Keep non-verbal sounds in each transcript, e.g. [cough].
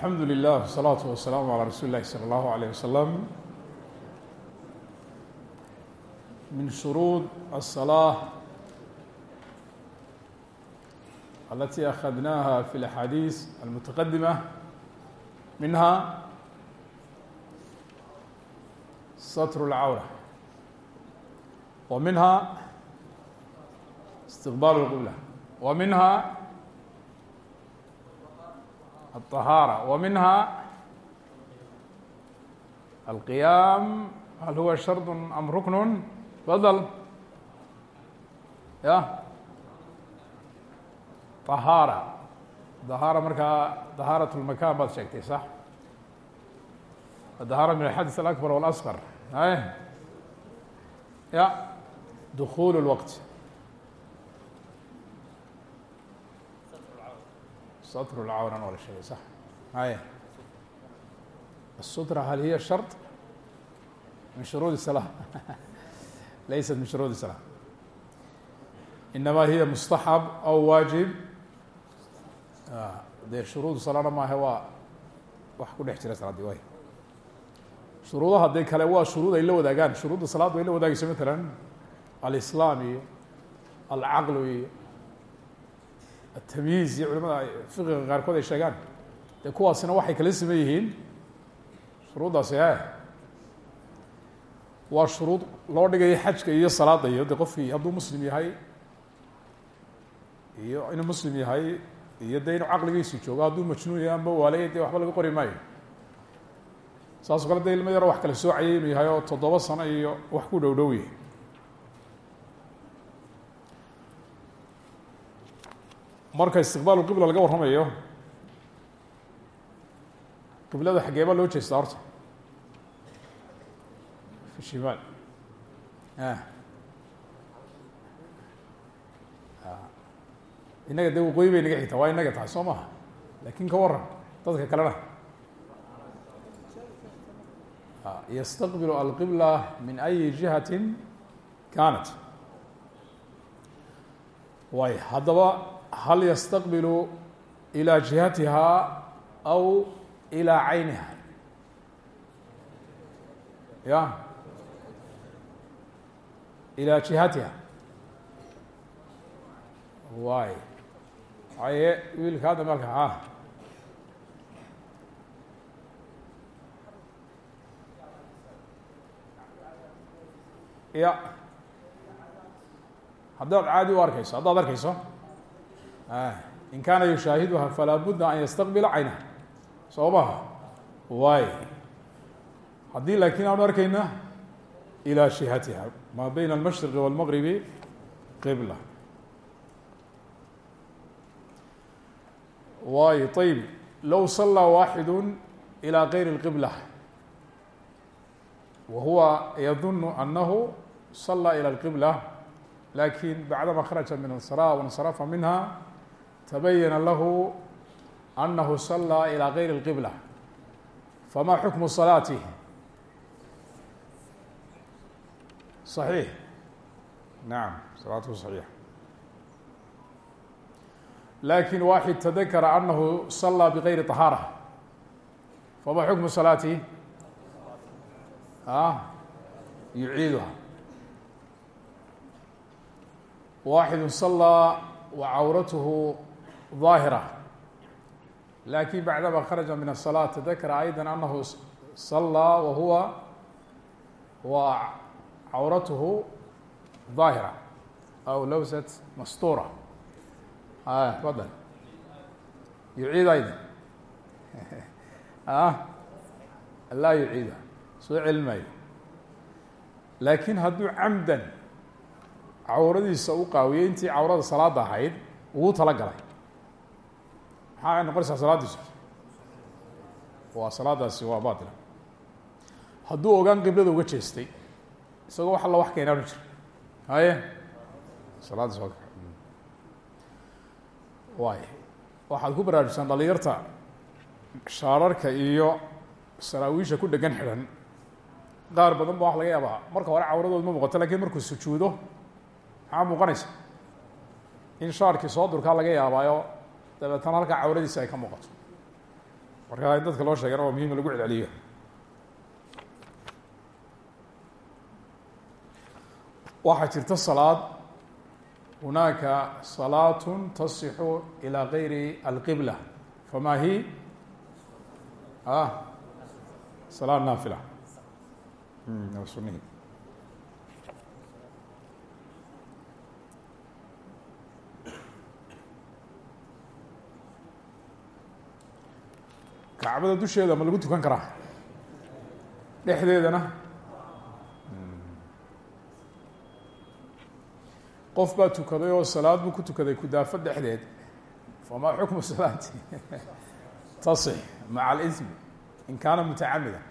alxamdu lilah wsalaatu wasalaamu calaa rasuuli illahi salى allahu alayh wasalam min shuruud aلsalaaة alati akhadnaha fi اlaxaadiis almutaqadima minha satr اlcawra wa minha istiqbaal اlqibla wa minha الطهاarة ومنها القيام هل هو شhرط أم ركن فضل ya طهاarة طهاarة markaa طهاaraة المكان baad sheegtay صح طهاarة من الحدث الأكبر والأصغر y ya دخول الوقت str اlcawran waa la sheegay sax haya الsutra hal hiya sharط min shuruud الصلاة laysat min shuruud الصلاة inama hiya mustaxab aw waajib dee shuruud salana maahe waa wax ku dhex jira salaadii way shuruudaha dee kale waa shuruud ay la wadaagaan shuruudda salaaddu ay la wadaagayso matalan alislaam iyo alcaqlu iyo atamyiiz iyo culimada fiqiga qaarkood ay sheegaan. Dee kuwaasina waxay kala siman yihiin shuruuddaasi e waa shuruud loo dhigayo xajka iyo salaada iyo de qofkii hadduu muslim yahay iyo inuu muslim yahay iyo de inuu caqligiisu joogo hadduu majnuun yahay amba waalaya dee waxba laga qori maayo. Saasoo kale de ilmo yaroo wax kala soocayay inuu yahay oo toddoba sano iyo wax ku dhow dhow yahay marka istiqbaalu qibla laga warramayo qiblada xageeba loo jeestaa horta. Fi shimaal. Innaga dee waqooyi bay naga xigtaa waa inaga tahay soo maha ka waran dadka kalena. Yastaqbilu alqibla min ayi jihati kanat way haddaba hal ystaqbilu ilى jihatiha aw ilى cayniha ya ilى jihatiha way aye wiilka hadda malka a ya haddaad caadi u arkeyso haddaad arkeyso in kaana yushaahiduha falaa budda an yastaqbila caynaha soo maha waay haddii laakiin aanu arkeyna ilى jihatiha maa bayna almashriqi wاlmagribi qibla waay ayb low salaa waaxidu ilى gayri اlqibla wa huwa yadunu anahu salaa ilى اlqibla lakin bacdama kharaja min الصلاة waاnsarafa minha تبين له أنه صلى إلى غير القبلة فما حكم صلاته صحيح نعم صلاته صحيح لكن واحد تذكر أنه صلى بغير طهارة فما حكم صلاته آه يعيدها واحد صلى وعورته ظاهرة لكن بعدما خرج من الصلاة تذكر أيضا أنه صلى وهو وعورته ظاهرة أو لوست مسطورة آه تفضل يعيد أيضا آه لا [laughs] يعيدها soo celmayo laakiin hadduu camdan cawradiisa u qaawiyey intii cawrada salaada ahayd ugu tala galay maxaa noqonaysaa salaadiisu? Waa waa baatila hadduu ogaan qiblada uga jeestay isagoo wax alla wax keenaanu jira haye? Salaaddiis waa waay waxaad ku baraarujisaan dhalinyarta shaararka iyo saraawiisha ku dhegan xidhan qaar badan ba wax laga yaabaa. Marka hore cawradood ma muuqato laakiin markuu sujuudo maxaa muuqanaysa? In shaarkii soo durkaa laga yaabaayo dabeetana halkaa cawradiisa ay ka muuqato. Marka in dadka loo sheegana waa muhiim lagu celceliyo. Waxaa jirta salaad. Hunaaka salaaة tasixu ilى gayri alqibla. Fama hi? Salaa naafila. Sunihi kacbada dusheeda ma lagu tukan karaa? Dhexdeedana? Qof baa tukaday oo salaad buu ku tukaday kudaafo dhexdeed. Famaa xukmu salaati? [laughs] Tasix maca alism in kaana mutacamida.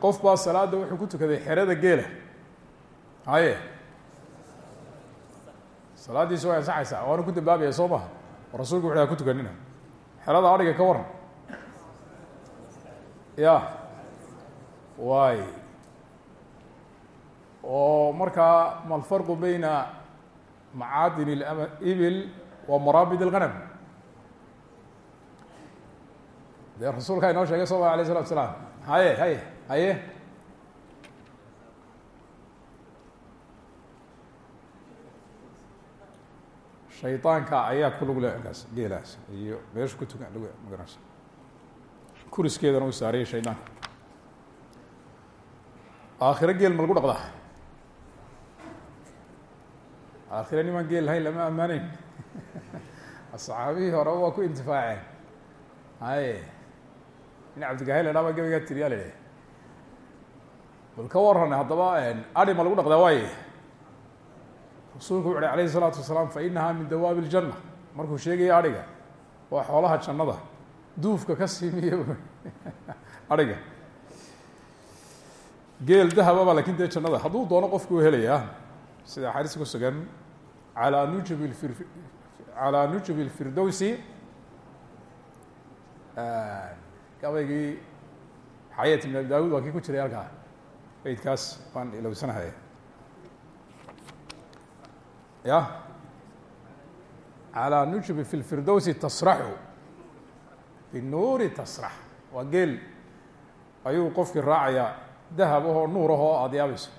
Qof baa salaada wuxuu ku tukaday xerada geela. Haye salaaddiisi way ansaxaysaa waana ku dambaabaya soo maha oo rasulku wuxu ha ku tukanina. Xerada adhiga ka waran. Ya. Waay. Oo markaa ma alfarqu beyna macaadin ibil wa maraabid اlganam dee rasuulkaa inoo sheegay sal la alay slatu slaam haye haye haye shayطaanka ayaa ku lug le kaas geelaas iyo meesha ku tukan lug magarasa kuriskeedana u saarayay shaydaanka aakhiro geel ma lagu dhaqdaa? Aakhiro nimaan geel lahayn lama ammaaneyn [laughs] asxaabihii hore waa ku intifaaceen. Haye in cabdigahay la dhaaba gabaygaa tiriyaa la idhaha bal ka waran haddaba adi ma lagu dhaqdaa waaye rasuulku wuxu uhi alayhi salaatu wasalaam fa inahaa min dawaabi iljanna markuu sheegaya adhiga waa xoolaha jannada. Duufka ka siimiya [laughs] adhiga geel dahababa laakiin dee jannada. Hadduu doono qofku helayaa sida xadiis ku sugan alaa nujubi fir calaa nujubi اlfirdowsi gabaygii xayat ibn abi daawud waa kii ku jiray halkaa baydkaas waan ilowsanahaya ya calىa nujubi fi lfirdowsi tasraxu binuuri tasrax waa geel ayuu qofkii raacayaa dahab ahoo nuur ahoo aada yaabayso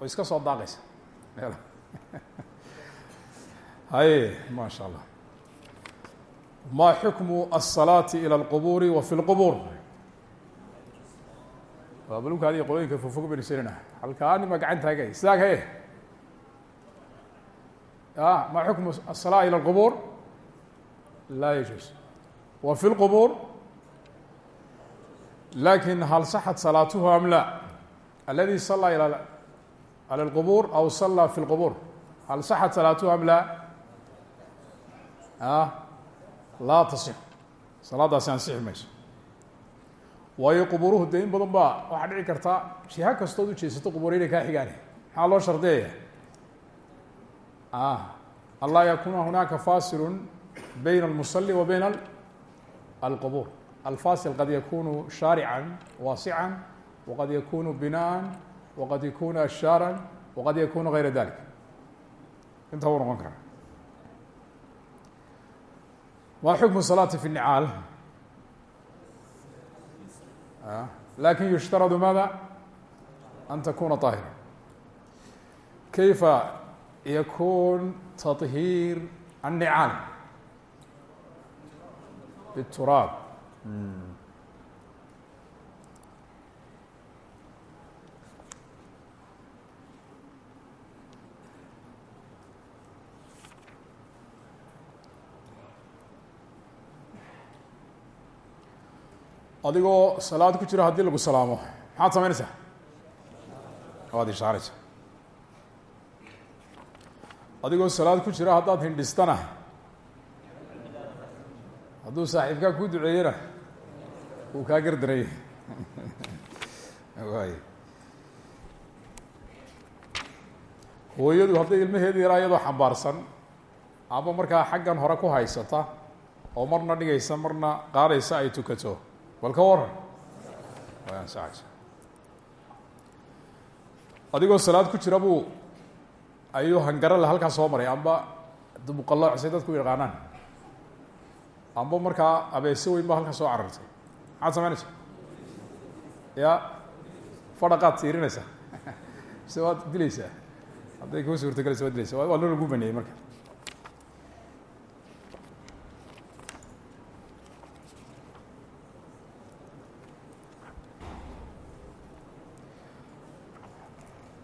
oo iska soo daaqaysa [laughs] haye ma sha allah ma xukmu الصalaaةi ilى اlqubuuri wa fi اlqubuur waa balunkaadi qolooyinka fogfog baynu sirina halkaa nima gacan taagay sidaa kae ma xukmu الصلاة ilى الqbور laa يجuز w في الqbور lakin hal صaxت صلاaته am lا اladي صلى عlى الqbور aw صلى في الqbور hal صaxت صلاaته am lا laa taصح salaadaasi ansixi mayso waayo qubuuruhu de in badan ba waxaa dhici karta jiha kastood ujeesato qubuur inay kaa xigaan maxaa loo shardiyaya anlaa yakuna hunaaka fasilu bayna اlmusali wa bayna alqubur alfasil qad yakunu shaarica waasica waqad yakunu binaan waqad yakunu ashaaran waqad yakunu gayra dalik inta u noqon kara ma xukmu salaati fi الnicaal lakin yushtaradu maada an takuna طaahira kayfa yakun taطhiir annicam bituraab adigoo salaad ku jira haddii lagu salaamo maxaad samaynaysaa waad ishaaraysa adigoo salaad ku jira haddaad hindhistana. Hadduu saaxiibkaa kuu duceeyena wuu kaa gardaraya [laughs] waay hooyadu hadday ilmaheedu yaraa iyadoo xambaarsan ama markaa xaggan hore ku haysata oo marna dhigaysa marna qaadaysa ay tukato. Bal ka waran adigoo salaad ku jira buu ayuu hangarale halkaa soo maray amba dubuqalooc say dadku u yaqaanaan. Amba markaa abeese weyn ba halkan soo carartay. Maxaad samaynaysa ya fadhaqaad tiirinaysaa. [laughs] Mise waad dilaysaa. Hadday kuu suurtagelaysa waad dilaysa waa loo lagu baneeyey marka.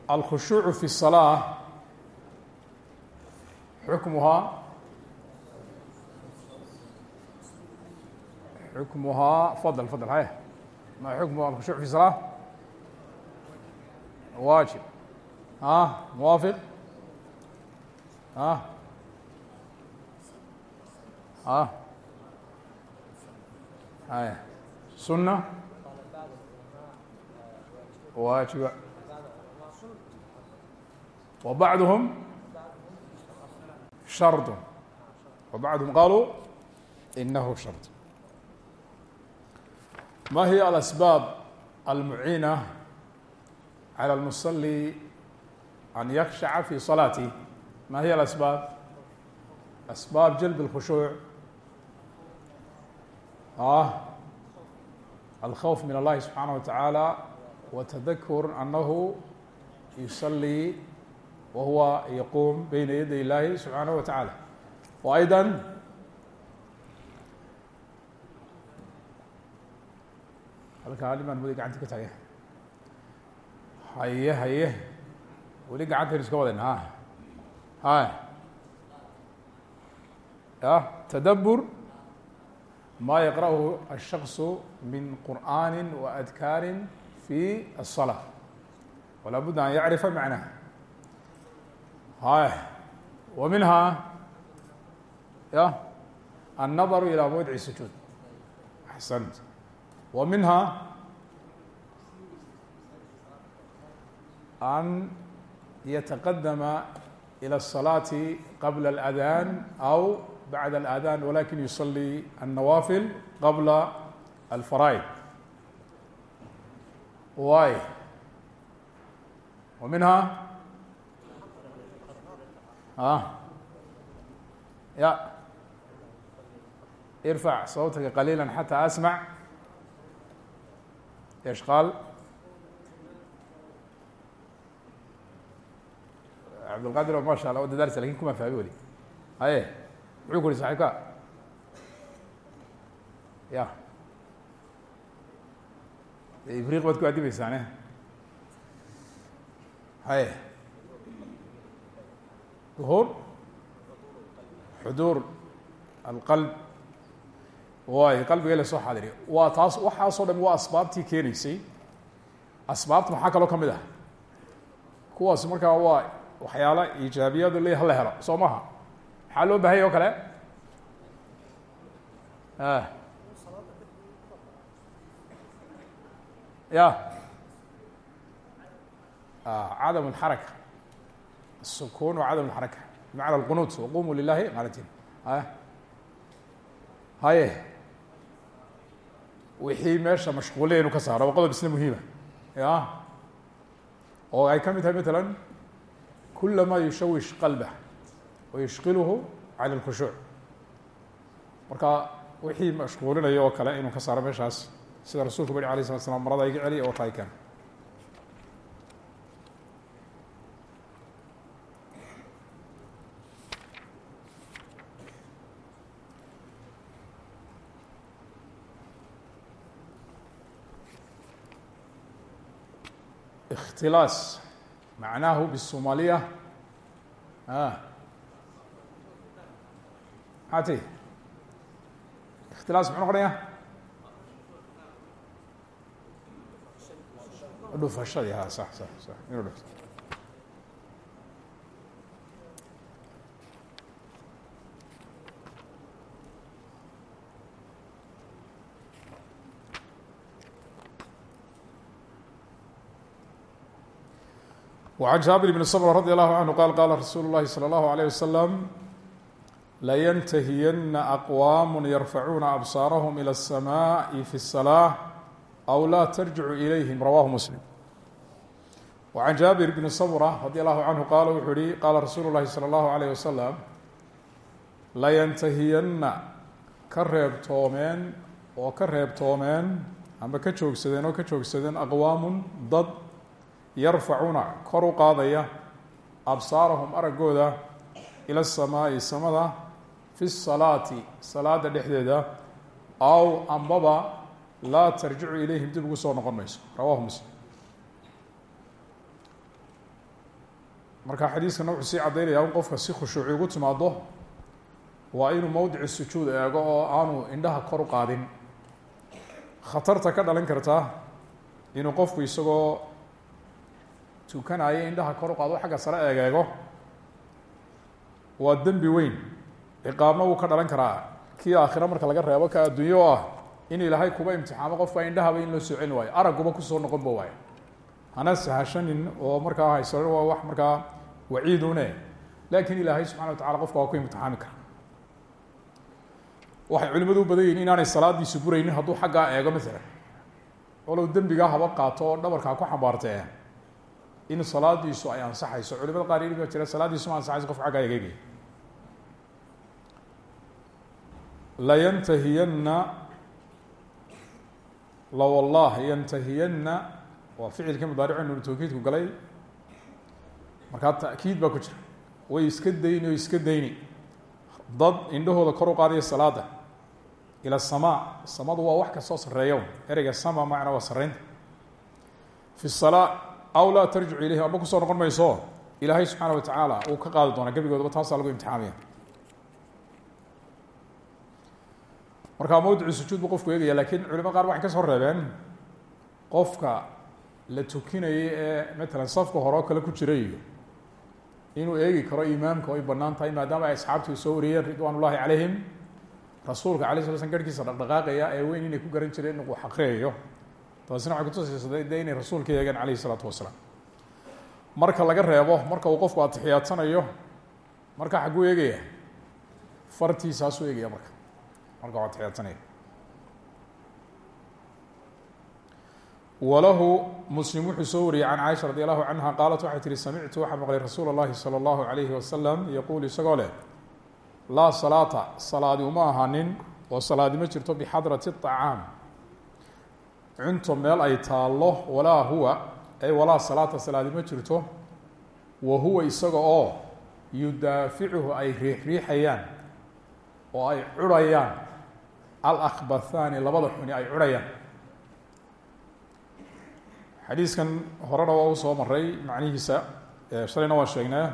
Alkhushuucu fi الsalaa xukmuhaa xukmuhaa fadl fadl hay ma xukmuha alkhushuuc fi الsalaa waajib a muwaafiq a a hay sunna? Waajiba وبعضهم شhرط وبعضهم قالوا إنه شhرط ما هي الأسباب المعينة على المصلي أن يخشع في صلاته ما هي الأسباب أسباب جلب الخشوع آه الخوف من الله سبحانه وتعالى وتذكر أنه يصلي وهو يقوم بين يدي الله سبحانه وتعالى وأيضا halkaa nimaan weli gacanta ka taagay haye haye weli gacantaynu iska wadayna ha hay ya tadabbur ma yaqra'uhu الشhخص min qur'ani وأdkaari في الصلاة ولا بد أن يعرف معناه hay ومنها ya النظر إلى موdع السجود أحسنت ومنها أن يتقدم إلى الصلاة قبل الأذان أو بعد الأذان ولكن يصلي النوافل قبل الفرائض واي ومنها ها يا Ah. ya. Irfac sawtaka qaliila xataa asmac ishqaal cabdilqaadir o masha allah o dadaalisa laakiin kuma fahmi weli. Haye muxuu ku uhi saxiibka. Ya. Ifriq baad ku adimaysaane haye duhuur xuduur alqalb waay qalbiga la soo xaadiriyo waa taas waxaasoo dham waa asbaabtii keenaysay asbaabta maxaa kaloo ka mid ah kuwaas markaa waa waxyaala iijaabiyadu le hala helo soo maha maxaa loo bahanya o kale ya cadam اlxaraka الsukun wa cadam اlxaraka bimacna اlqunuut waqumu lilahi qaanatin haye wixii meesha mashquuliya inu ka saaro waa qodob isna muhiima ya oo ay ka mid tahay mثala kula ma yushawish qalbah wayushqilhu can اlkhushuuc marka wixii mashquulinaya oo kale inuu ka saaro meeshaas sida rasulku ba alay slat slam marada iga celiya oo tahay kan اkhtilaas macnaahu bالsomaliya maxaa ti ikhtilaas muxuu noqonaya dhufashadii ha sax sax sax inuu dhufto وعن jaaبر بن صبر رضي الله عنه qال qاla رasuuل الlahi صلى الله عليه وسلم laynتahiyana أqوام يرفعuuna أbصاarهم إلى السماء في الصلاة أو lا ترجع إليهم رwاه مسلم وعن jaaبر بن صبرة رضي الله عنه qال wuxuu hi qاla رasuuل الlahi صلى الله عليه وسلم layantahiyanna ka reebtoomeen oo ka reebtoomeen ama ka joogsadeen oo ka joogsadeen aqwaamun dad yarfacuuna kor u qaadaya absaarahum araggooda ila asamaa'i samada fi salaati salaada dhexdeeda aw ambaba laa tarjicu ilayhim dib ugu soo noqon mayso. Rawahu muslim. Marka xadiiskana wuxuu sii caddaynaya in qofka si khushuuci ugu timaado waa inuu mowdici sujuud eego oo aanu indhaha kor u qaadin. Khatarta ka dhalan karta inuu qofku isagoo tukanayo indhaha kor u qaado xagga sare eegeego. Waa dembi weyn. Ciqaabna wuu ka dhalan karaa. Kii aakhira marka laga reebo ka adduunyo oo ah in ilaahay kuba imtixaamo qofka indhahaba in loo soo celin waayo aragguba ku soo noqon ba waayo. Hana sahashanin oo markaa haysa waa wax markaa waciidune laakiin ilaahay subxana wa tacala qofka waa ku imtixaami kara waxay culimadu u badan yihiin inaanay salaadiisu buraynin hadduu eego maalan. Walow dembigaa haba qaato oo dhabarkaa ku xambaartee in salaadiisu ay ansaxayso. Culimada qaar yidhi ba jira salaadiisu ma ansaxayso qof xaggaa egeegaya layantahiyanna la wallah yantahiyanna waa ficilkii mudaarico nunu tawkiidku galay. Markaa ta'kiid baa ku jira. Way iska dayni o iska dayni. Dad indhahooda kor u qaadaya salaada. Ila samaa. Samadu waa wax kastoo sarreeya ereyga sama macna waa sarreynta. Fi salaa aw laa tarjicu ilayhi amba ku soo noqon mayso. Ilaahay subxaana wa tacaala uu ka qaadi doonaa gebigoodaba taasaa lagu imtixaamaya markaa mawdicu sujuud buu qofku eegaya lakiin culimada qaar waxay ka soo reebeen qofka la tukinayay ee matalan safka hore kale ku jira iyo inuu eegi karo imaamka ay bannaan tahay maadaama ay asxaabtu soo wariyeen ridwaan ullahi calayhim. Rasuulka alay sla slam garhkiisa dhaqdhaqaaqaya ee weyn inay ku garan jireen inuu xaqriyayo taasina waxay kutusaysa de inay rasuulka eegeen calayhi isalaatu wasalaam marka laga reebo marka uu qofku atixiyaadsanayo marka xagguu eegaya fartiisaasuu eegaya marka marka u atixiyaadsanayo walahu muslim wuxuu soo wariyey can caaisha radi allahu canha qaalat waxay tihi samictu waxaa maqlay rasuula اllahi salى اllahu alayhi wasalam yaquul isagoo leh laa salaata salaadi uma ahaanin oo salaadi ma jirto bixadrati الطacaam cunto meel ay taallo walaa huwa ay walaa salaata salaadi ma jirto wa huwa isaga oo yudaaficuhu ay riixriixayaan oo ay curhayaan alakbathaani labada xuni ay curhayaan xadiiskan horena waa soo maray macnihiisa shalayna waa sheegnaa.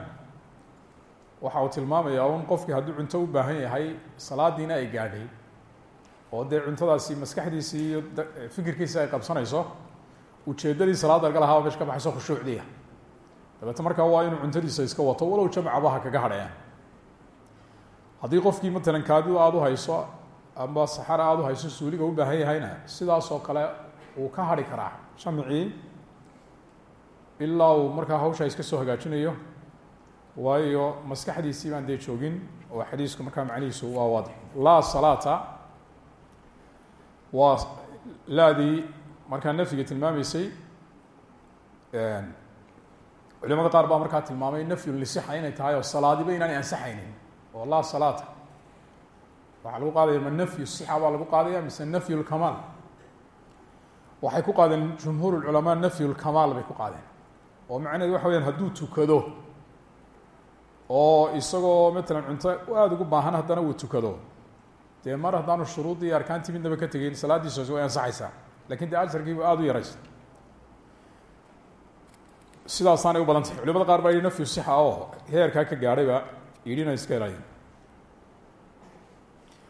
Waxa uu tilmaamayaa un qofkii hadduu cunto u baahan yahay salaadiina ay gaadhay oo dee cuntadaasi maskaxdiisii iyo fikirkiisi ay qabsanayso ujeeddadii salaada laga lahaaba mesh ka baxayso khushuucdiia dabeete markaa waa inuu cuntadiisa iska wato walow jamcabaha kaga hadhaya haddii qofkii matalan kaadidu aada u hayso amba saxara aada u hayso suuliga u baahan yahayna sidaas oo kale uu ka hadhi karaa jamcii ilaa uu markaa hawshaa iska soo hagaajinayo. Waayo maskaxdiisii baan dee joogin oo xadiisku markaa macnihiisu waa waadix. Laa salaata waa laadii markaa nafyiga tilmaamaysay culimada qaar baa markaa tilmaamay nafyu lisixa inay tahay oo salaadiba inaanay ansaxaynin oo laa salaata. Waxaa lagu qaadaya ma nafyu sixa baa lagu qaadaya mise nafyu lkamaal waxay ku qaadeen jumhuur culamaa nafyu lkamaal bay ku qaadeen. Oo macnaheed waxa weyaan hadduu tukado oo isagoo matalan cunto aada ugu baahan haddana uu tukado dee mar haddaanu shuruuddii arkaantii midnaba ka tegeyn salaaddiisaasi way ansaxaysaa laakiin dee ajarkiibu aada u yaraysa. Sidaasaanay u badan tahay. Culimada qaar baa yihi nafyu sixa oo heerkaa ka gaadhayba yidhina iska ilaaliya.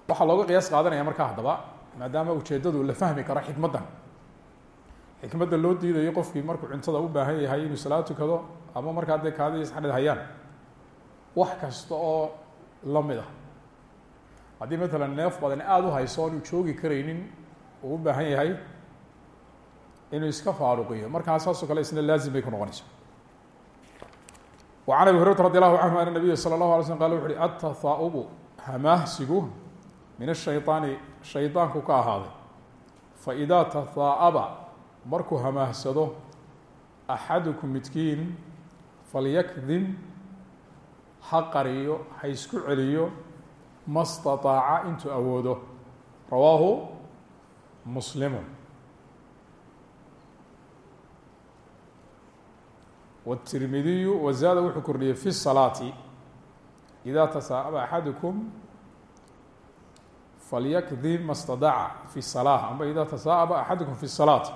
Waxaa looga qiyaas qaadanaya markaa haddaba maadaama ujeeddadu la fahmi karo xikmaddan. Xikmadda loo diidayo qofkii markuu cuntada u baahan yahay inuu salaad tukado ama markaa dee kaadi isxanid hayaan. Wax kasta oo la mid ah haddii matalan neef badan aada u hayso oonu joogi karaynin uu u baahan yahay inuu iska faaruqiyo. Markaa saasoo kale isna laazim bay ku wa can abi hurayrata radi allahu canhu ana nabiya sala allahu alay slm qala wuxu uhi atathaaubu hamaahsigu min ashayطaani shaydaanku ka ahaaday. Faidaa tathaa'aba markuu hamaahsado axadukum midkiin falyakdim ha qariyo ha isku celiyo ma staطaaca intuu awoodo rawaahu muslimu wالtirmidiyu wazaada wuxuu kordhiyey fi الsalaati إida tasaa'aba axadukum falyakdim ma اstadaca fi الsalaa amba ida tasaa'aba axadukum fi الsalaat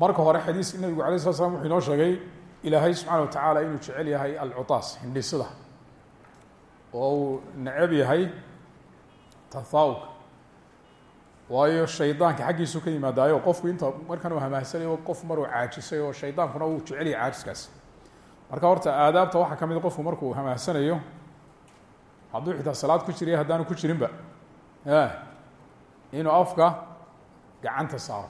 marka hore xadiiska nabigu alay slat slam wuxuu inoo sheegay ilaahay subxaana wa tacaala inuu jecel yahay alcutaas hindhisada oo uu necab yahay tahaawuka waayo shaydaanka xaggiisu ka yimaadaayo qofku inta markan uu hamaahsanayo qof maruu caajisay oo shaydaankuna uu jecel yahay caajiskaas. Marka horta aadaabta waxaa ka mid a qofku markuu hamaahsanayo hadduu xitaa salaad ku jiriya haddaanu ku jirinba inuu afka gacanta saaro.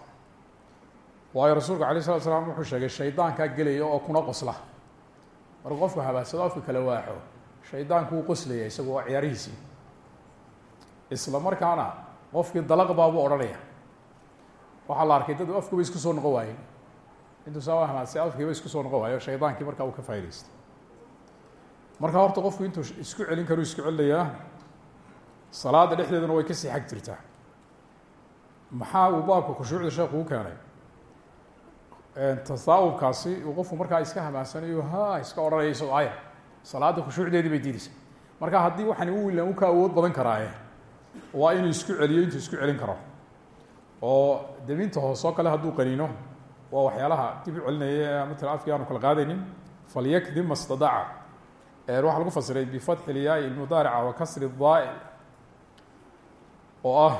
Waayo rasuulku alay slat slam wuxuu sheegay shaydaankaa gelaya oo kuna qosla. Markuu qofku habaadsado afka kala waaxo shaydaanku wuu qoslaya isagu waa ciyaarihiisii. Isla markaana qofkii dalaq baabuu odhanaya. Waxaa la arkay dad afkuba isku soo noqon waayey intuu saa hamaadsa afkiiba isku soo noqon waayo shaydaankii markaa uu ka faa'idaystay marka horta qofku intuu isku celin karu isku celinayaa salaada dhexdeeduna way ka sii xag jirtaa. Maxaa uu baabka khushuucda sheekhu u keenay? Tasaawubkaasi uu qofku markaa iska hamaansanayo ha iska odhanaya isagoo aya salaada khushuucdeedii bay diidaysa. Marka haddii waxaan u wilan u ka awood badan karaaye waa inuu isku celiyo intuu isku celin karo. Oo debinta hoos oo kale hadduu qaniino waa waxyaalaha dib u celinaya matala afkii aanu kala qaadaynin falyakdim ma stadaca waxaa lagu fasiray bifatxi lyaai lmudaarica wa kasri daai oo ah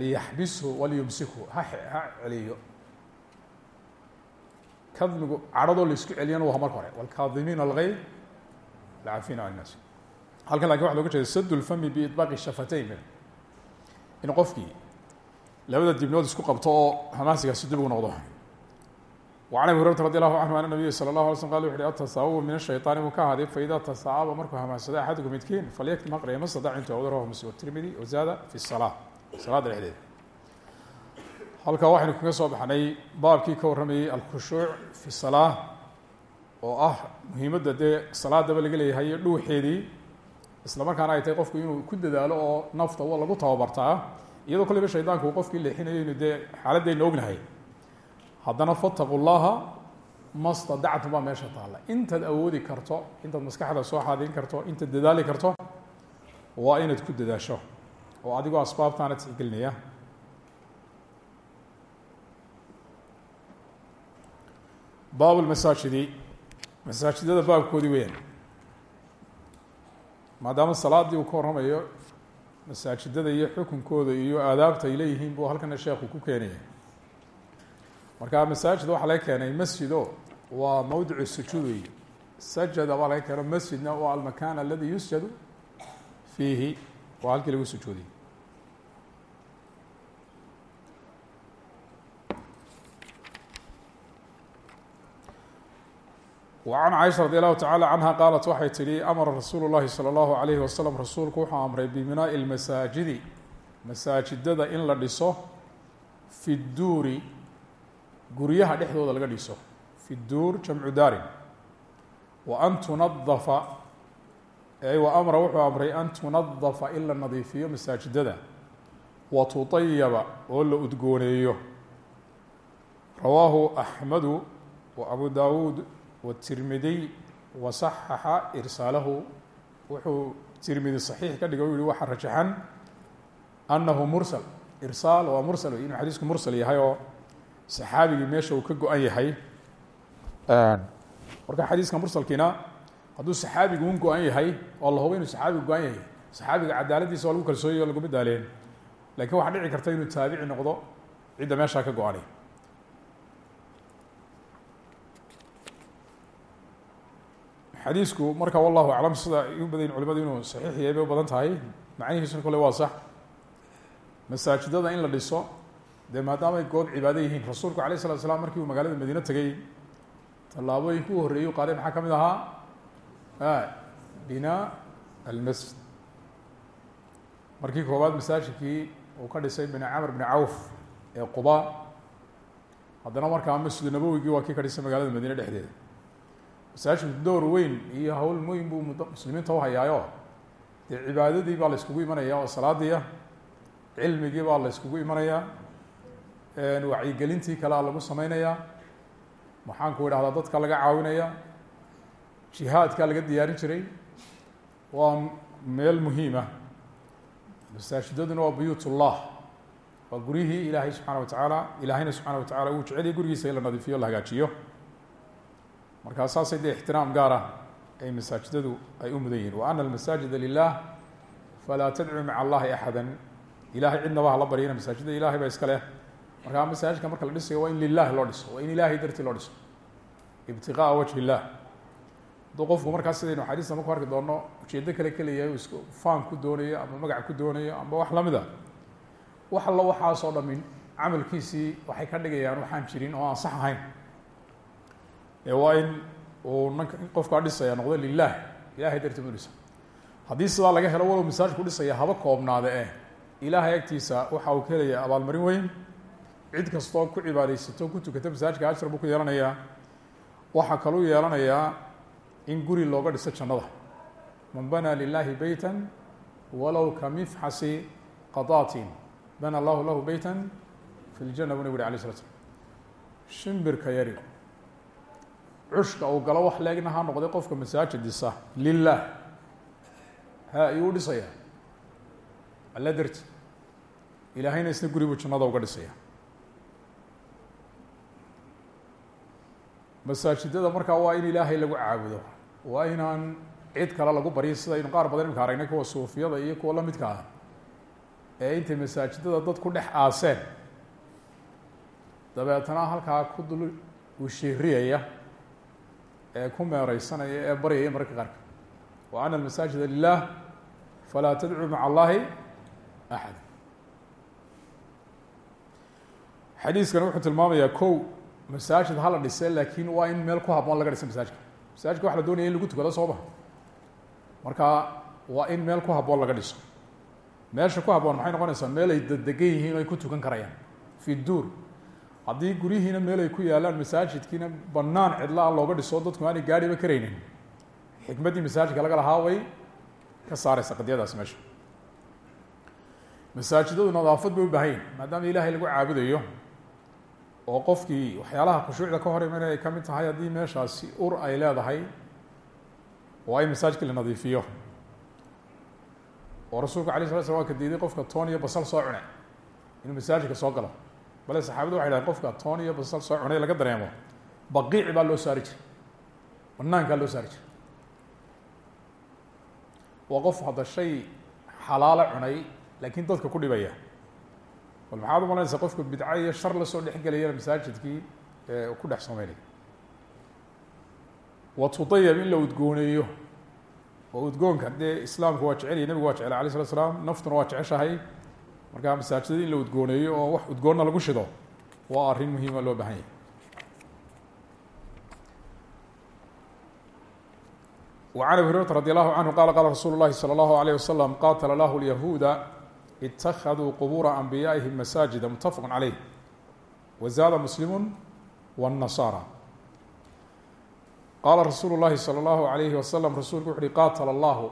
liyaxbishu walyumsikhu ha ha celiyo kadmigu cadhadoo la isku celiyana waa marka hore wاlkaadimiina اlgayr lcaafina can الnaas halkan lakin waxa loga jeeda sad lfami biiطbaaqi shafatayn in qofkii labada dibnood isku qabto oo hamaasigaasi dib ugu noqdo وعn abi hurayrata radi allahu canhu an nabiy salى اlahu alay slm qal wuxu uhi atasaabubu min الshayطaani buu ka ahaaday faida tasaaba markuu hamaansada axadukum midkiin falyaktim aqriya ma stadac intu awda rawahu muslim tirmidi wazaada fi الsalaa salaada dhexdeeda halkaa waxaynu kaga soo baxnay baabkii ka warramayey alkhushuuc fi salaa oo ah muhiimadda dee salaadaba laga leeyahay iyo dhuuxeedii isla markaana ay tahay qofku inuu ku dadaalo oo nafta lagu tababartaa iyadoo kolleyba shaydaanku uu qofkii leexinayo inu dee xaaladdeena ognahay. Haddana fataqu llaha ma stadactum baa meesha taalla. Awoodi karto intaad maskaxda soo xaadirin karto intaad dadaali karto waa inaad ku dadaasho oo adigoo asbaabtaana tixgelinaya baab lmasaajidi masaajidada baabkoodii weyaan maadaama salaadii uu ka warramayo masaajidada iyo xukunkooda iyo aadaabta ay leeyihiin buu halkana sheekhu ku keenaya marka masaajid waxaa laga keenay masjido waa mawdicu sujuud wey sajada baa laga keeno masjidna waa almakan aladi yusjadu fiihi waa halkii lagu sujuudiy wacan caaisha radi allahu tacala canha qaalat waxay tidhi amara rasuulu llahi sala allahu alayhi wasalam rasuulku wuxuu amray biminaai lmasaajidi masaajidada in la dhiso fi duuri guryaha dhexdooda laga dhiso fi duur jamcu daarin. Wa an tunadafa ay wa amra wuxuu amray an tunadafa in la nadiifiyo masaajidada. Wa tutayaba oo la udgooneeyo. Rawaahu axmedu wa abu daawuud wtirmidiy wasaxaxa irsaalahu. Wuxuu tirmidi saxiix ka dhigay u yihi waxaa rajaxan annahu mursal. Irsaal waa mursal inuu xadiisku mursal yahay oo saxaabigii meesha uu ka go-an yahay. Marka xadiiska mursalkiina hadduu saxaabigu un go-an yahay oo la hubo inuu saxaabigu go-an yahay saxaabiga cadaaladiisa waa lagu kalsooyay o laguma daaleen laakiin waxaa dhici karta inuu taabici noqdo cidda meeshaa ka go-anay xadiisku marka wallahu aclam sida u badayn culimadu inuu saxiix yahay bay u badan tahay. Macnihiisuna kole waa sax. Masaajidada in la dhiso dee ay goob cibaado yihiin rasuulku alayh salatu slam markii uu magaalada madiine tegay tallaabooyinka u horreeyey u qaaday maxaa ka mid ahaa? Binaa almasjid. Markii koowaad masaajidkii uu ka dhisay bini camr bni cawf ee quba. Haddana markaa masjidu nabowigii waa kii ka dhisay magaalada madiine dhexdeeda masaajidku door weyn iyo hawl muhiim buu muslimiinta uhayaayo dee cibaadadii baa la iskugu imanaya oo salaadiia cilmigii baa la iskugu imanayaa wacyigelintii kalea lagu sameynayaa maxaanku idhahdaa dadka laga caawinaya jihaadkaa laga diyaarin jiray waa meel muhiima masaajidaduna waa buyuut ullah waa guryihii ilaahay subxaana watacaala ilaahayna subxana watacala uu jeceliya gurigiisa in la nadiifiyo la hagaajiyo markaa saasay dee ixtiraam gaara ay masaajidadu ay u mudan yihiin wa ana almasaajida lilah falaa tadcuu maca allahi axada ilahay cidnaba hala baryana masaajida ilahay baa iska leh. Markaa masaajidka marka la dhisayo in lilahi loo dhiso waa in ilaahay dartii loo dhiso. Ibtiqaaa wajhi illah hadduu qofku markaas sidaynu xadiista marku arki doonno ujeeddo kale keleyahay isku faan ku doonayo ama magac ku doonayo ama wax la mid a wax allo waxaasoo dhamin camalkiisii waxay ka dhigayaan waxaan jirin oo aan sax ahayn ee waa in uu nanka dhisaya noqdo lilah ilahay dartii u dhisa haddii sidaa laga helo walow masaajidku dhisaya haba koobnaade eh. Ilaahay agtiisa waxa uu ka helaya abaalmarin weyn. Cid kastoo ku cibaadaysato ku tukata masaajidka ashar buu ku yeelanayaa. Waxaa kaluu yeelanayaa in guri looga dhiso jannada. Man banaa lilahi beyta walow ka mifxasi qadatin bana allahu lahu beyta fi ljana buu nabig uri alay slat slam cushka uu galo wax leegna ha noqday qofka masaajid dhisa lilah ha ayuu u dhisaya. Alla darti. Ilaahayna isna guri buu jannada uga dhisaya. Masaajidada markaa waa in ilaahay lagu caabudo. Waa inaan cid kale lagu baryin sidaynu qaar badan imika aragnay kuwa suufiyada iyo kuwa lamidka ah. Ee intay masaajidada dad ku dhex aaseen. Dabeetana halkaa ku dul ushiiriyaya ee ku meereysanaya ee baryaya mararka qaarka. Wa ana almasaajida lilah falaa tadcuu maca allahi axad xadiiskani wuxuu tilmaamayaa kow masaajid hala dhise laakiin waa in meel ku haboon laga dhisa masaajidka. Masaajidka waxa la doonaya in lagu tukado soo maha marka waa in meel ku haboon laga dhiso. Meesha ku haboon maxay noqonaysaa? Meel ay dedegan yihiin o ay ku tukan karayaan. Fi duur haddii guryihiina meel ay ku yaalaan masaajidkiina banaan cidlaa looga dhiso dadku aanay gaadhiba karaynin. Xikmaddii masaajidka laga lahaa way ka saareysa qadiyadaas meesha. Masaajidadu nadaafad bay u maadaama ilaahay lagu caabudayo oo qofkii waxyaalaha khushuucda ka hor imanaya ay ka mid tahay haddii meeshaasi ur ay leedahay waa in masaajidka la nadiifiyo. Oo rasuulku alay sala slam waa ka diiday qofka toon iyo basal soo cune inuu masaajidka soo galo bale saxaabadu waxay dhahen qofka toon iyo basal soo cunay laga dareemo. Baqiici baa loo saari jiray. Banaankaa loo saari jiray. Waa qof hadda shay xalaalo cunay laakiin dadka ku dhibaya. Bal maxaad umalanaysaa qofka bidco iyo shar la soo dhexgelayana masaajidkii ku dhex sameynay? Wa tudayab in la udgooneeyo. Oo udgoonka dee islaamku waa jecelya nebigu waa jecel alay slat slaam naftuna waa jeceshahay markaa masaajidada in la udgooneeyo oo wax udgoonna lagu shido waa arrin muhiima loo baahan yahay وعn abi هuريرaةa رadي الlaه عanه qala qala rasuul الlahi slى الlaه عليه وsلم qatla lah اليahuuda اtakaduu qbura أنbiyaaئiهim masaajida mutafq عaleyh wزaada mslim والنasارى qaala rasuulu الlahi slى الlahu عalayhi waslم rasuulku wuxu uhi qaatla اllahu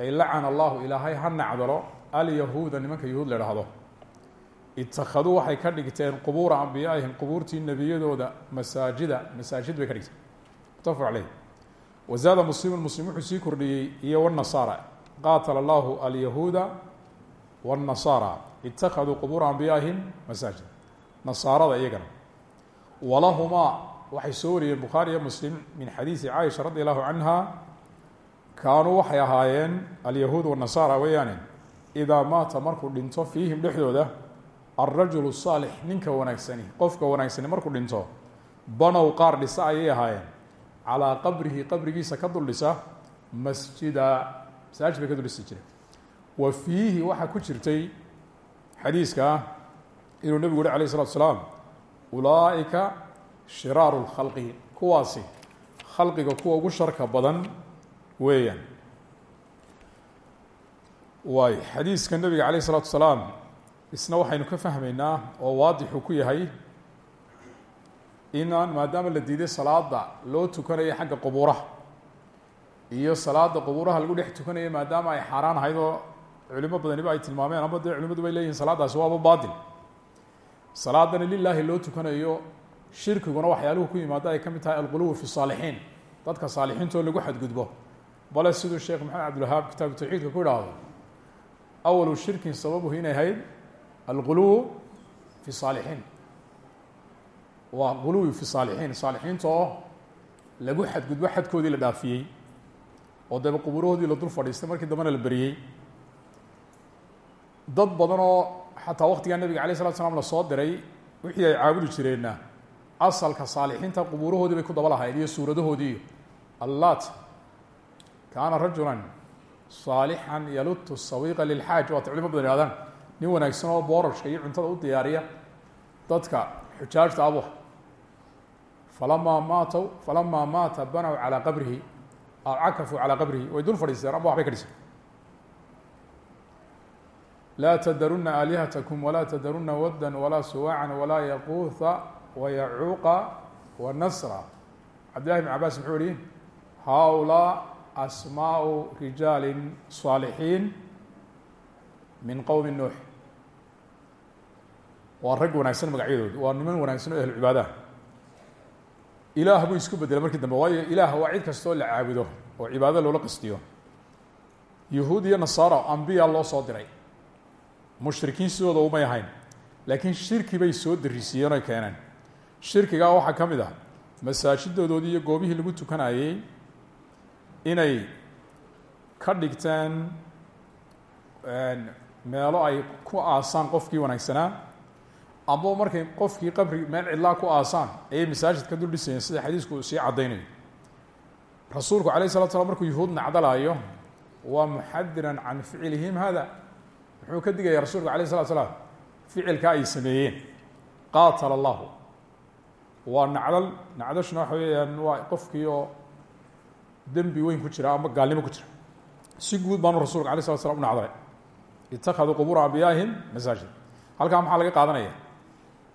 ay lacana allahu ilaahay ha nacdalo alyahuuda nimanka yahuud la dhahdo itakaduu waxay ka dhigteen qubuura ambiyaaihim qubuurtii nebiyadooda masaajida masaajid bay ka dhigteen. Mutafq caleyh wazaada muslimu muslim wuxuu sii kordhiyey iyo wnasaara qaatala allahu alyahuuda wاnnasaara itakaduu qubuura ambiyaaihim masaajid. Nasaarada iyagana. Walahumaa waxay soo wariyeen bukhaari iyo muslim min xadiisi caaisha radi allahu canha kaanuu waxay ahaayeen alyahuud wanasaara weeyaane idaa maata markuu dhinto fiihim dhexdooda alrajulu saalix ninka wanaagsani qofka wanaagsani markuu dhinto banow qaar dhisa ayay ahaayeen calaa qabrihi qabrigiisa ka dul dhisa masjida masaajid bay ka dul dhisi jireen wa fiihi waxaa ku jirtay xadiiska inuu nebigu uhi alayh isalatu salaam ulaaئika shiraaru lkhalqi kuwaasi khalqiga kuwa ugu sharka badan weeyaan waay xadiiska nebiga alayh الsalaatu salaam isna waxaynu ka fahmaynaa oo waadixu ku yahay inaan maadaama la diiday salaada loo tukanayo xagga qubuuraha. Iyo salaada qubuuraha lagu dhex tukanayo maadaama ay xaaraan ahayd oo culimo badaniba ay tilmaameen ama dee culimadu bay leeyihiin salaadaasi waaba baatil salaadana lilaahi loo tukanayo shirkiguna waxyaaluhu ku yimaada ay ka mid tahay alquluwi fi saalixiin dadka saalixiintoo lagu xadgudbo. Bale siduu sheekh maxamed cabdilwahaab kitaabu tawxiidka ku idhaahdo awalu shirkin sababuhu inay ahayd alquluw fi saalixiin waa quluwi fi saalixiin saalixiinta oo lagu xadgudbo xadkoodii la dhaafiyey oo deba qubuurahoodii la dul fadhiistay markii dambena la beriyey dad badan oo xataa waqtigaa nabiga alay slatu slam la soo diray wixii ay caabudi jireenna asalka saalixiinta qubuurahoodii bay ku daba lahayd iyo suuradahoodii iyo kaana rajulan saalixan yalutu sawiqa lilxaaj waata culimo badan ihahdaan nin wanaagsan oo boorashka iyo cuntada u diyaariya dadka xujaajta abu falamaa maatow falamaa maata banow calaa qabrihi aw cakafuu calaa qabrihi way dul fadhiisteen aba waxbay ka dhiseen laa tadaruna aalihatakum walaa tadaruna waddan walaa suwaacan walaa yaquuha wayacuuqa wanasra cabdillahi bn cabaas muxuu yihi haulaa asmaau rijaali saalixiin min qowmi nuux waa rag wanaagsan magacyadoodu waa niman wanaagsan oo ahlucibaadaha ilaah buu isku bedelay markii dambe waayo ilaah waa cid kastoo la caabudo oo cibaado loola qastiyo yahuud iyo nasaara ambiya loo soo diray mushrikiin sidooda umay ahayn laakiin shirki bay soo darisiiyeen oy keeneen shirkigaa waxaa ka mid ah masaajidoodoodii iyo goobihii lagu tukanayey inay ka dhigteen meelo ay ku aasaan qofkii wanaagsanaa amba markay qofkii qabri meel cidlaa ku aasaan ayay masaajid ka dul dhisayeen sida xadiisku sii caddaynayo. Rasuulku alayh salatu slam markuu yuhuud nacdalaayo waa muxadiran can ficlihim hada muxuu ka digaya rasuulku alayh salatu slaam ficilkaa ay sameeyeen. Qaatala allahu. Waa nacdal nacdashuna waxa weeyaan waa qofkii oo dembi weyn ku jira ama gaalnimo ku jira. Si guud baanu rasulka alay slat slam u nacdalay. Itakaduu qubuura ambiyaahim masaajid. Halkaa maxaa laga qaadanaya?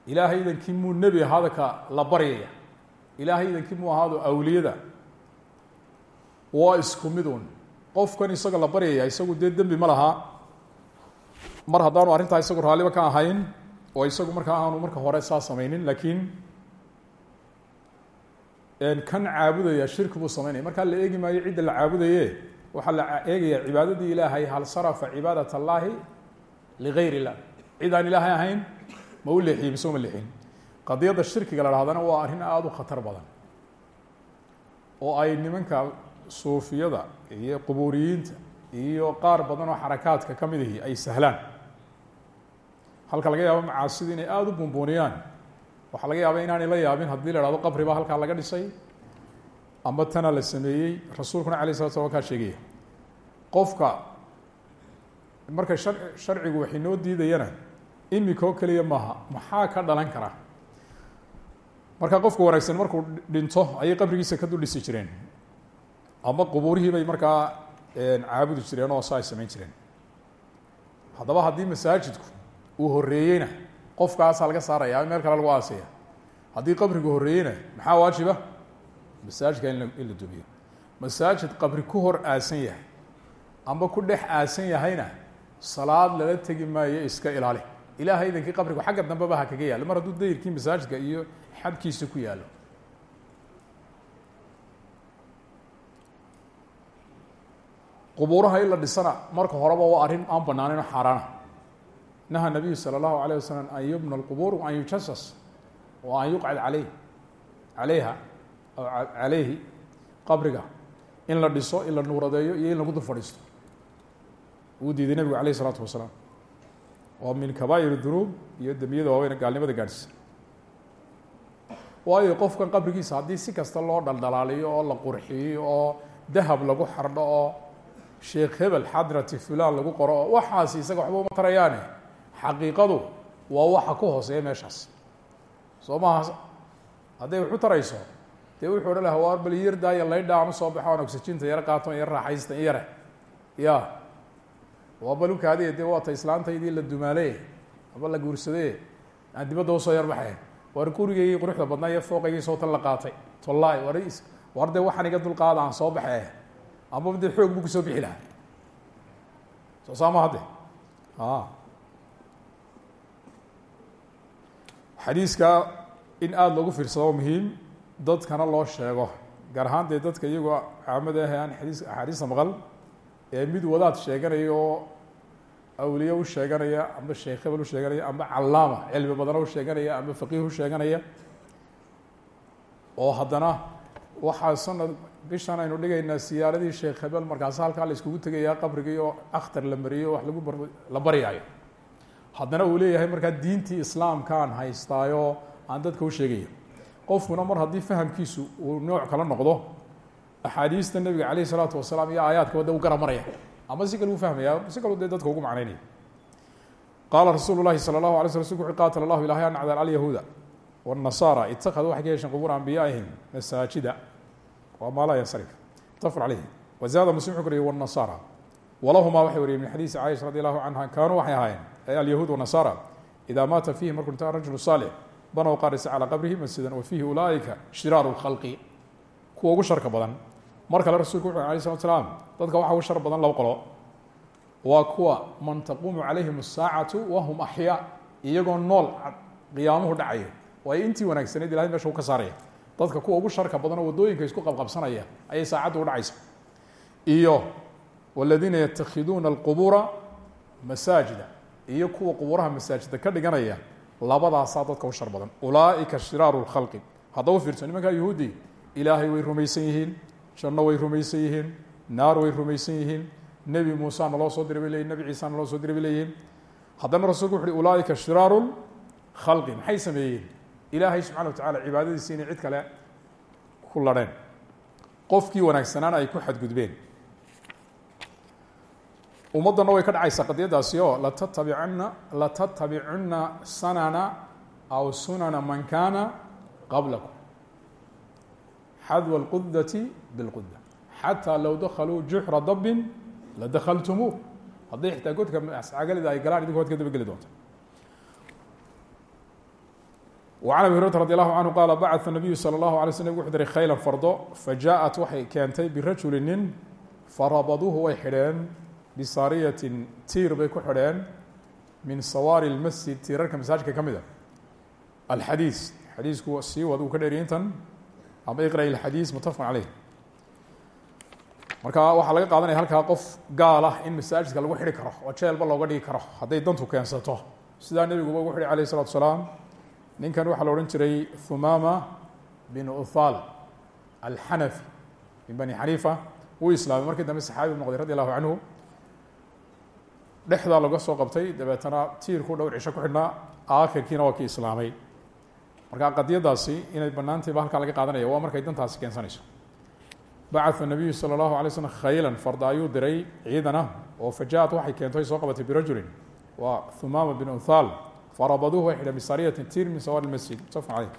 Ilaahay idankii muu nebi ahaada la baryaya. Ilaahay idankii muu ahaado awliyada. Waa isku qofkan isaga la baryaya isagu dee dembi ma lahaa mar haddaanu arrintaa isagu raalliba ka ahayn oo isagu markaa aanu marka hore saa laakiin kan caabudaya shirki buu samaynaya markaa la eegi maayo cidda la caabudaye waxaa la eegaya cibaadadii ilaahay hal sarafa cibaadat allahi ligayr illah cid aan ilaahay ahayn ma u leexiyey mise uma leexin qadiyadda la dhahdana waa arrin aada u khatar badan. Oo ay nimanka suufiyada iyo qubuuriyiinta iyo qaar badan oo xarakaadka ka ay sahlaan. Halka laga yaabo macaasida inay aada u buunbuuniyaan waxaa laga yaaba inaanay la yaabin haddii la hahdo qabri baa halkaa laga dhisay amba tana la sameeyey rasuulkuna alay slat slam kaa sheegaya. Qofka marka shar sharcigu wax inoo diidayana imika oo keliya maaha maxaa ka dhalan kara? Marka qofka wanaagsan markuu dhinto ayay qabrigiisa ka dul dhisi jireen. Ama qubuurihii bay markaa caabudi jireen oo sa ay jireen. Haddaba haddii masaajidku uu horeeyeyna qofkaasaa laga saaraya meel kale lagu aasaya haddii qabrigu horreeyeyna maxaa waajiba? Masaajidka in la dumiyo. Masaajid qabri ku hor aasan yahay amba ku dhex aasan yahayna salaad lala tegi maayo iska ilaali. Ilaahay idankii qabrigu xagga dambeba ha kaga yaalo mar hadduu dayrkii masaajidka iyo xadkiisa ku yaalo qubuuraha in dhisana marka horeba waa arrin aan banaaneyn oo xaaraana naha nabiyu salى اllahu alayه wasalam an yubna اlqubuur an yujasas wa an yuqcad aleyh aleyha aw caleyhi qabriga in la dhiso in la nuuradeeyo iyo in lagu dul fadhiisto wuu diiday nebigu alayh الsalaatu wasalaam waa min kabaa'ir dunuub iyo dembiyada waaweyn gaalnimada gaadhsiisa waayo qofkan qabrigiisa haddii si kasta loo dhaldhalaaliyo oo la qurxiyo oo dahab lagu xardho oo sheekh hebel xadrati fulan lagu qoro oo waxaasi isaga waxba uma tarayaane xaqiiqadu waa waxa ku hooseeya meeshaas. Soo maaha hadday waxu tarayso dee wuxuu odhan laha waar bal yar daaya laydha aan u soo baxo aan oxijinta yaro qaato yar raaxaysta in yare. Ya waa balukaadiya dee waata islaantaydii la dumaale aba la guursade aan dibadda u soo yarbaxeen war gurigaygii quruxda badnaa iyo fooqaygii soo tan la qaatay tollaay war war dee waxaan iga dulqaada aan soo baxee? Ama dee xoog buu ku soo bixi lahaa? Soo saama hadde. A xadiiska in aada loogu fiirsado muhiim dadkana loo sheego. Gaar ahaan dee dadka iyagoo caamada ah aan xadiis axaadiista maqal ee mid wadaad sheeganaya oo awliye u sheeganaya amba sheekh hebel u sheeganaya amba callaama cilmi badana u sheeganaya amba faqiih u sheeganaya oo haddana waxaa sanad bishan aynu dhigaynaa siyaaradii sheekh hebel markaas halkaa la iskugu tegayaa qabrigii oo akhtar la mariyey o wax lagu la baryaayo haddana uu leeyahay markaa diintii islaamkaan haystaayoo aan dadka u sheegaya qofkuna mar haddii fahamkiisu uu nooc kala noqdo axaadiista nebiga caleyh isalaatu wasalaam iyo aayaadkaba de u gara maraya ama si kale u fahmaya si kalu de dadka ugu macnaynaya qaala rasuulu lahi sala allahu alay sl rasulk wuxu qaatala allahu ilahay an acdal alyahuuda wاnasara itakaduu waxay ka yeesheen qubuura ambiyaaihim masaajida. Waa maa laa yansarif. Mutafaqun caleyhi wazaada muslim wuxuu ku rahiy wاnasara walahumaa waxay wariyeen min xadiisi cayisha radi allahu canha kaanuu waxay ahaayeen alyahuud wanasara idaa maata fiihi markuu dhinta rajulu saalix banow qaarisa calaa qabrihi masjidan wa fiihi ulaaika shiraaru lkhalqi kuwa ugu sharka badan. Mar kale rasulku wuxu alay slat slaam dadka waxaa ugu shar badan laba qolo. Waa kuwa man taquumu calayhim asaacatu wahum axyaa iyagoo nool qiyaamuhu dhacayo waayo intii wanaagsanayd ilahay meesha u ka saaraya. Dadka kuwa ugu sharka badanoo waddooyinka isku qabqabsanaya ayay saacaddu u dhacaysa. Iyo waladiina yatakhiduuna alqubuura masaajida iyo kuwa quburaha masaajida ka dhiganaya labadaasaa dadka u shar badan. Ulaaika shiraaru lkhalqi haddaba fiirso nimankaa yuhuudi ilaahay way rumaysan yihiin janno way rumaysan yihiin naar way rumaysan yihiin nebi muuse naloo soo diray bay leyihin nebi ciisa naloo soo diray bay leeyihiin. Haddana rasulku wuxu uhi ulaaika shiraaru lkhalqi maxay sameeyeen? Ilaahay subxana wa tacala cibaadadiisi inay cid kale ku larheen qofkii wanaagsanaan ay ku xadgudbeen ummaddanna way ka dhacaysaa qadiyadaasi oo latatabicana latatabicuna sanana aw sunana man kana qablakum xadwa اlqudati biاlquda xataa low dakaluu juxra dabin ladakaltumuuh hadday xitaa godka ascagalida ay galaan idinku waad ka dabageli doonta وعن أبي هريرة رضي الله عنه qال bعث النبiyu slى الlaه علي sل nبgu وxu diray khayla fardo faجaءت waxay keentay birajuli nin farabaduuhu way xidheen bisaariyatin tiir bay ku xidheen min sawaari lmasjid tiirarka masaajidka ka mid a alxadiis xadiisku sii wad uu ka dheerintan ama iqra marka waxaa laga qaadanaya halkaa qof gaal ah in masaajidka lagu xidhi karo oo jeelba looga dhigi karo hadday dantu keensato sidaa nebiguba ugu xidhi alayh isalatu salaam ninkan waxaa la odhan jiray humama bin uthal alxanafi min bani xaniifa wuu islaamay markii dambe saxaabi noqday radi allahu dhexdaa laga soo qabtay dabeetana tiirku dhowr cisho ku xidhnaa aakhirkiina waa kii islaamay. Marka qadiyadaasi inay banaantayba halkaa laga qaadanaya waa markay dantaasi keensanayso. Bacatha nabiyu sala allahu alay slm khaylan farda ayuu diray ciidana oo faja-at waxay keentay soo qabatay birajulin waa humama bin uthal farabaduuhu way xidheen bisariyatin tir min sawaar masjid mutafaq caleyh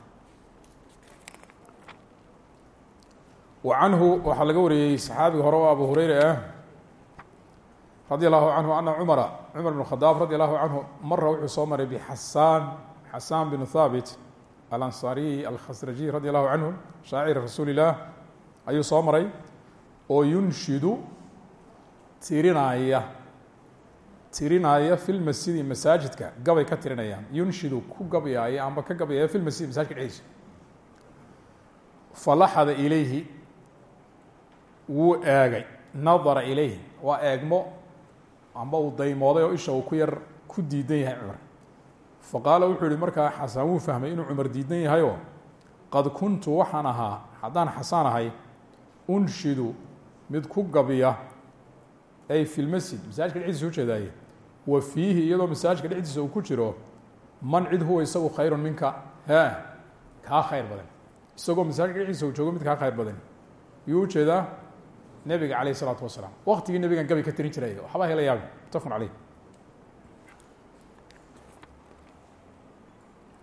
wa radi allahu canhu ana cumara cumar bn khadaab radi allahu canhu mara wuxuu soo maray bixasaan xasaan bn thaabit alansaariy alkhasrajiy radi allahu canhu shaacir rasuuli illah ayuu soo maray oo yunshidu tirinaya tirinaya fi lmasjidi masaajidka gabay ka tirinayaan. Yunshidu ku gabyaya amba ka gabyaya fi lmasjid masaajidka dhexdiisa. Falaxada ilayhi wuu eegay nadara ilayhi waa eegmo amba uu daymooday oo isha uu ku yar ku diidan yahay cumar. Faqaala wuxuu yihi markaa xasaan wuu fahmay inuu cumar diidan yahayoo qad kuntu waxaan ahaa haddaan xasaan ahay unshidu mid ku gabya ay fi lmasjid masaajidka dhexdiisa ujeedaaye wa fiihi iyadoo masaajidka dhexdiisa uu ku jiro man cid huwa isagu khayrun minka. He kaa khayr badan. Isagoo masaajidka dhexdiisa uu joogo mid kaa khayr badan. Yuu u jeedaa nebiga caleyh isalaatu wasalaam. Waktigii nebigan gabi ka tirin jiray waxba hela yaabi mutafaqun caleyh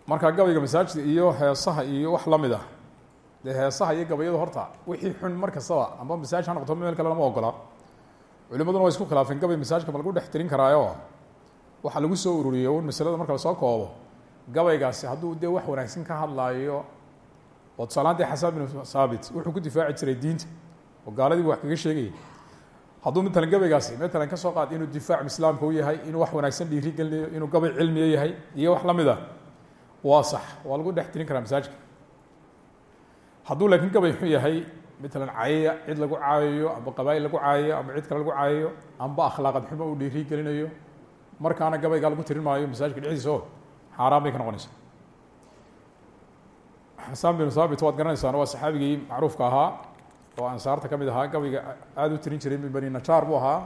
marka gabayga masaajidka iyo heesaha iyo wax la mid ah heesaha iyo gabayadu horta wixii xun mar kastaba amba masaajid ha noqoto meel kale lama ogola. Culimaduna waa isku khilaafeen gabay masaajidka ma lagu dhex tirin karaayo? Waxaa lagu soo ururiyey un masalada marka la soo koobo. Gabaygaasi hadduu dee wax wanaagsan ka hadlaayo oo tusaalaan dee xasan binu saabit wuxuu ku difaaci jiray diinta oo gaaladii wax kaga sheegayay. Hadduu matalan gabaygaasi matalan ka soo qaad inuu difaac islaamka u yahay inuu wax wanaagsan dhiiri gelinayo inuu gabay cilmiya yahay iyo wax la mid a waa sax. Waa lagu dhex tirin karaa masaajidka. Hadduu laakiin gabay xun yahay matalan cayaya cid lagu caayayo amba qabaa'il lagu caayayo amba cid kale lagu caayayo amba akhlaaqad xumo uu dhiiri gelinayo markaana gabaygaa lagu tirin maayo masaajidka dhexdiisa o xaaraan bay ka noqonaysaa. Xasan binu saabit waad garanaysaan waa saxaabigii macruufka ahaa oo ansaarta ka mid ahaa gabayga aada u tirin jiray min bani najaar buu ahaa.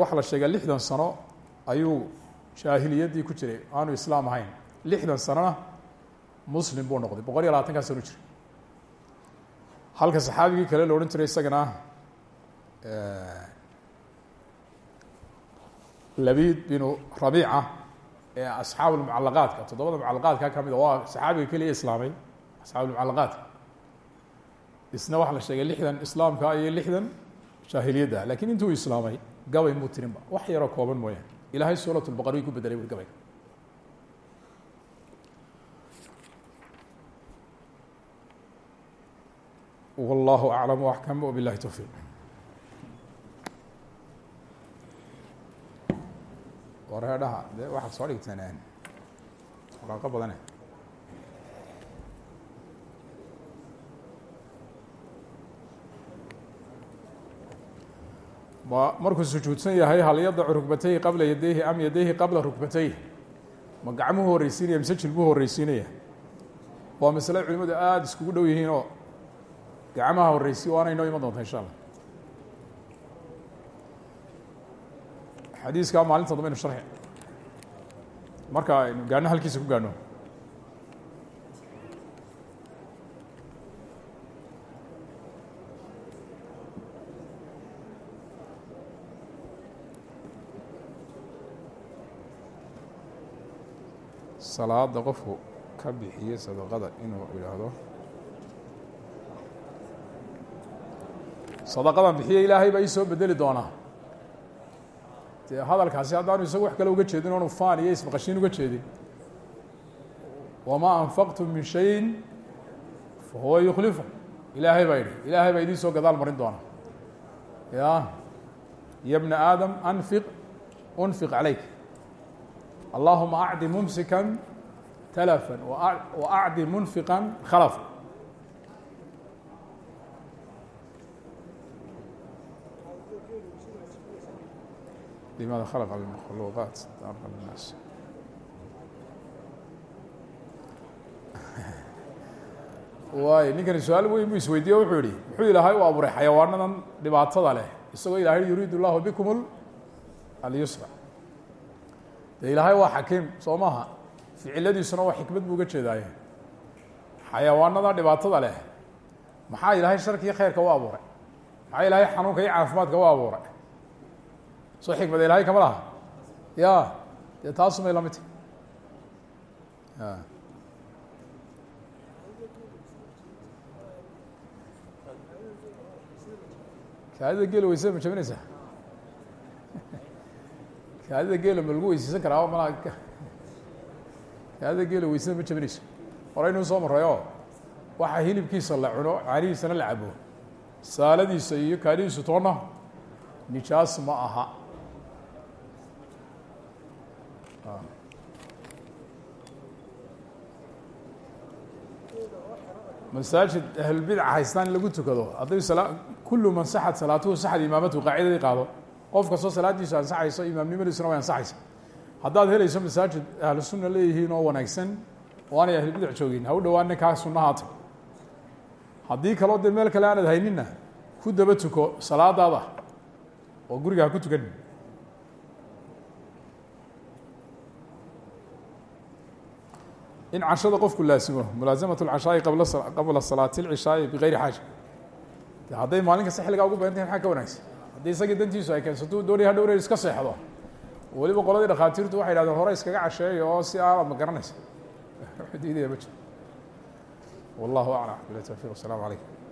Waxaa la sheegaa lixdan sano ayuu jaahiliyaddii ku jiray aanu islaam ahayn. Lixdan sanona muslim buu noqday boqol iyo labaatankaa sano jiray. Halka saxaabigii kale la odhan jiray isagana labid binu rabiica ee asxaab lmucalaqaadka toddobada mucalaqaadka ka mid a waa saxaabiga keliya islaamay asxaab lmucalaqaadka isna waxaa la sheegay lixdan islaamka iyo lixdan jaahiliyadda. Lakin intuu islaamay gabay muu tirinba wax yaroo kooban mooyaane ilahay suurat lbaqar way ku bedelay bui gabayga wallahu aclam axkam wbilahi towfiiq wareedhaha de waxaad soo dhigteen waraaqo badane markuu sujuudsan yahay hal yadacu rukbatayhi qabla yadayhi am yadayhi qabla rukbatayhi ma gacmuhu horreysiinaya mise jilbuhu horreysiinaya? Waa masale culimadu aada iskugu dhow yihiin oo gacmaha horreysi waana inoo iman doonta insha allah. Xadiiskaa maalinta dambe aynu sharxi. Marka aynu gaano halkiisa ku gaano salaada qofku ka bixiye sadaqada inuu idhaahdo sadaqadan bixiye ilaahay baa ii soo bedeli doonaa. Dee hadalkaasi haddaanu isagu wax kale uga jeedin oonu faan iyo ismaqashiin uga jeedin. Wamaa anfaqtum min shayin fa huwa yukhlifu. Ilaahay baa yidhi ilaahay baa idiin soo gadaal marin doona ya ya bna aadam anfiq unfiq calayk allahuma acdi mumsikan talafan wa acdi munfiqan khalafa لماذا خلق المخلوقات دار الناس waay ninkani su-aal weyn buu isweydiiye wuxuu yihi muxuu ilaahay u abuuray xayawaanadan dhibaatada leh isagoo ilaahay yuriid llahu bikum alyusra de ilaahay waa xakiim soo maaha? Ficiladiisuna waa xikmad buu uga jeedaaye. Xayawaanada dhibaatada leh maxaa ilaahay sharka iyo khayrka u abuuray? Maxaa ilaahay xanuunka iyo caafimaadka u abuuray? Soo xikmada ilahay kama laha? Ya dee taasumay la mid tahy kaadida geela weysada ma jabinaysaa kaadida geela ma lagu weyseysan karaa mal kaadida geela weysada ma jabinayso horeynuu soo maray oo waxaa hilibkiisa la cuno caanihiisana la cabo saaladiisa iyo kaadidiisu toona nijaas ma aha masaajid ahlulbidca haystaan in lagu tukado hadday kullu man saxad salaatuhu saxad imaamatu qaacidadii qaado qof kastoo salaadiisu ansaxayso imaamnimadiisuna way ansaxaysa haddaad helayso masaajid ahlu sunna leeyihiin oo wanaagsan oo aanay ahlulbidac joogin ha u dhawaana kaa sunnahaata haddii kaloo dee meel kale aanad hayninna ku daba tuko salaadaada oo guriga ha ku tukan in cashada qofku laasimo mulaasamat اlcashaa'i qabla salaati اlcishaa'i bigayri xaaja. Hadday maalin kasta xilligaa ugu badan tahay maxaa ka wanaagsan haddii isagii dantiisu ay keensato doonaya hadhow inay iska seexdo. Weliba qoladii dhakhaatiirtu waxay yidhahdeen hore iskaga casheeya oo si aala ma garanaysa [laughs] diidaya ma jiro. Wallahu aclam. Bila tawfiq wasalaamu calaykum